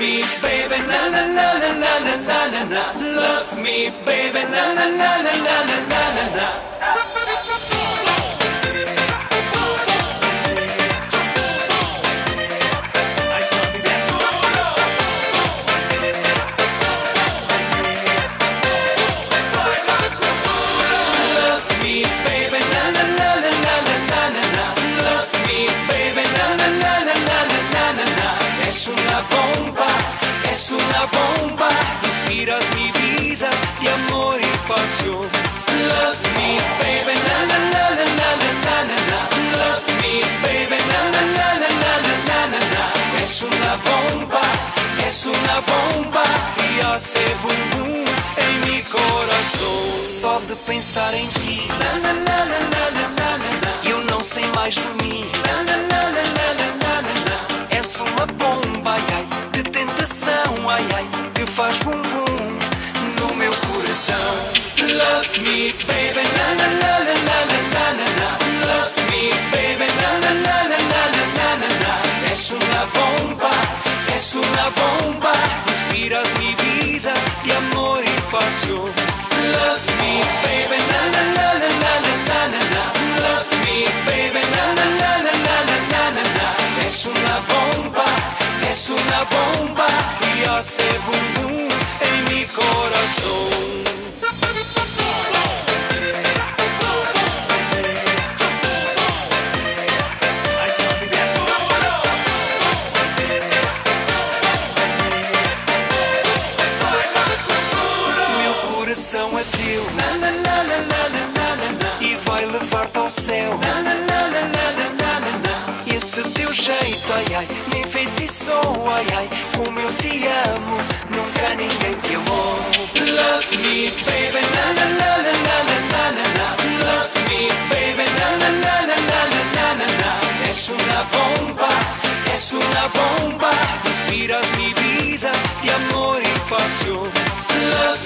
me, baby, na na na na na na na na Love me, baby, na na na na na na na na. bomba, bomba me só de pensar em ti. Eu não sei mais dormir. És uma bomba, ai ai, de tentação, ai ai, que faz bumbum no meu coração. Love me, baby, na na na na na na love me, baby, na na na na na na na Es una bomba, es una bomba. Respiras mi vida y amor y pasión. Love me, baby. E vai levar-te ao céu Esse teu jeito, ai ai Me enfeitiçou, ai ai Como eu te amo Nunca ninguém te amou Love me, baby na, na, na, na, na, na, na, na. Love me, baby na, na, na, na, na, na, na, És uma bomba És uma bomba Inspiras minha vida De amor e paixão Love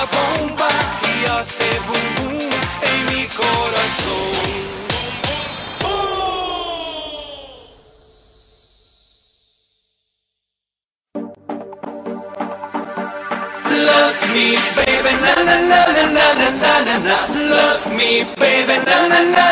la bomba y hace bum en mi corazón. me, baby, na na na na na na na na. Love me, baby, na na na.